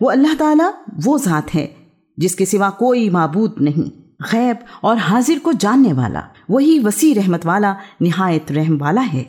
वो अल्लाह ताला वो ज़ात है, जिसके सिवा कोई मबूद नहीं, गैब और हाजिर को जानने वाला, वही वसी रहमत वाला, नहायत रहम वाला है।